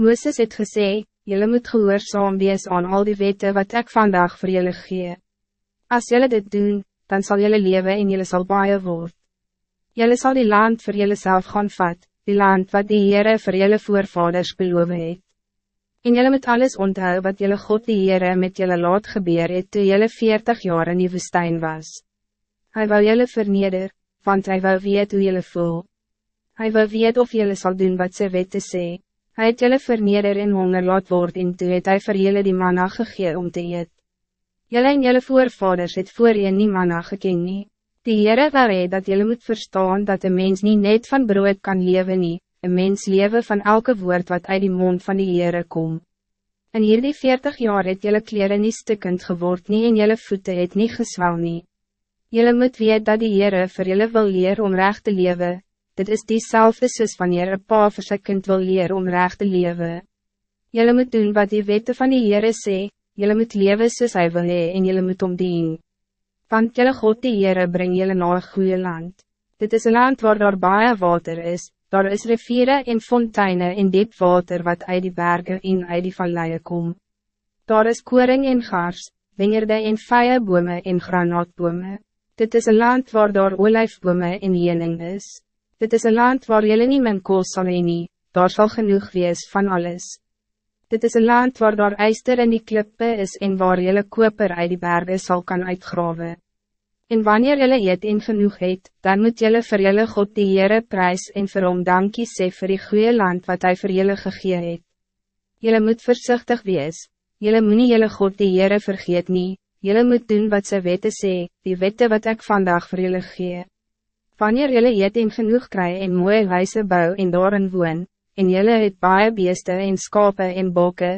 Mooses het gesê, Jullie moet gehoorzaam wees aan al die wetten wat ik vandaag voor jullie gee. Als jullie dit doen, dan zal jullie leven en jullie zal baie word. Jullie zal die land voor jullie zelf gaan vat, die land wat die Heere voor jullie voorvaders beloof het. En jullie moet alles onthou wat jullie God die Heere met jullie laat gebeur het toe jullie 40 jaar in die woestijn was. Hij wil jullie verneder, want hij wil weet hoe jullie voel. Hij wil weet of jullie zal doen wat ze weten sê. Hij het jullie verneder en honger laat word en toe het hy vir jullie die manna gegee om te eet. Jullie en jullie voorvaders het voor je nie manna geken nie. Die Heere wil hee dat jullie moet verstaan dat een mens niet net van brood kan leven nie, een mens leven van elke woord wat uit die mond van die Heere kom. In hierdie 40 jaar het jullie kleren niet stukkend geword nie en jullie voeten het niet geswel nie. Jullie moet weet dat die Heere vir jullie wil leer om recht te leven, dit is diezelfde soos wanneer een pa vir sy kind wil leer om recht te leven. Jullie moet doen wat die wette van die Heere sê, jullie moet leven soos hy wil hee en jullie moet omdien. Want jullie God die Heere bring jullie naar een goede land. Dit is een land waar daar baie water is, daar is riviere en fonteine en diep water wat uit die bergen en uit die valleie kom. Daar is koring en gars, wingerde en bome en granaatbome. Dit is een land waar daar olijfbome en jening is. Dit is een land waar jullie niet mijn kool sal heen nie, daar zal genoeg wees van alles. Dit is een land waar daar ijster in die klippe is en waar jullie koper uit die bergen zal kan uitgraven. En wanneer jullie eet en genoeg het, dan moet jullie voor jullie God die Heere prijs en vir hom dankie sê vir die goede land wat hij voor jullie gegee het. Jullie moet voorzichtig wees, jullie moet nie jullie God die Heere vergeet nie, jullie moet doen wat ze weten sê, die wette wat ik vandaag voor jullie gee. Wanneer jullie eet en genoeg kry en mooie huise bou en daarin woon, en jullie het baie beeste en skape en bokke,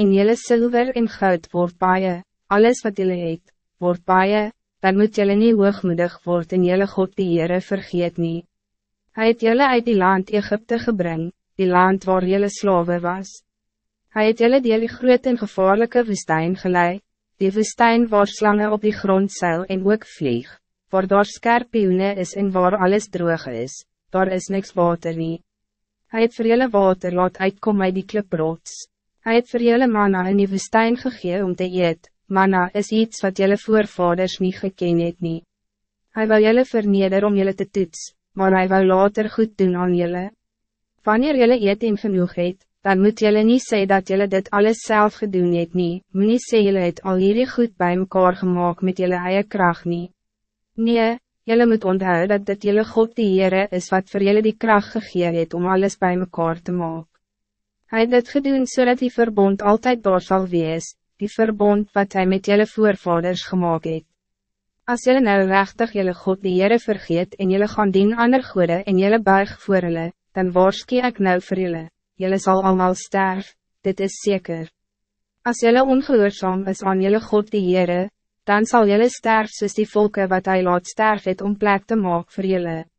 en jullie zilver en goud word baie, alles wat jullie het, word baie, dan moet jullie niet hoogmoedig worden en jullie God die Heere vergeet nie. Hy het jullie uit die land Egypte gebring, die land waar jullie slaven was. Hij het jullie die groot en gevaarlijke woestijn geleid, die woestijn waar slangen op die grond zeil en ook vlieg waar daar skerpioene is en waar alles droog is, daar is niks water nie. Hy het vir julle water laat uitkom uit die kliprots. Hy het vir julle manna in die woestijn gegee om te eet, manna is iets wat julle voorvaders niet geken het nie. Hy wil julle verneder om julle te toets, maar hij wil later goed doen aan julle. Wanneer julle eet en genoeg het, dan moet julle niet zeggen dat julle dit alles zelf gedoen het nie, moet nie sê julle het al hierdie goed bij mekaar gemaakt met julle eie kracht nie. Nee, jullie moet onthouden dat dit jullie God die Heere is wat voor jullie die kracht gegeven het om alles bij mekaar te maken. Hij het dit gedoen zodat die verbond altijd door zal wees, die verbond wat hij met jullie voorvaders gemaakt het. Als jullie nou rechtig jullie God die Heere vergeet en jullie gaan dien ander goede en jullie buig voor jullie, dan waarskie ik nou voor jullie, jullie zal allemaal sterven, dit is zeker. Als jullie ongehoorzaam is aan jullie God die Heere, dan zal jullie sterf soos die volken wat hij laat sterf het om plek te maak vir jullie.